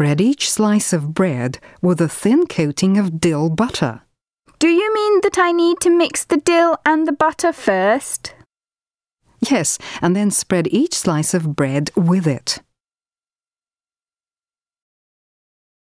spread each slice of bread with a thin coating of dill butter. Do you mean that I need to mix the dill and the butter first? Yes, and then spread each slice of bread with it.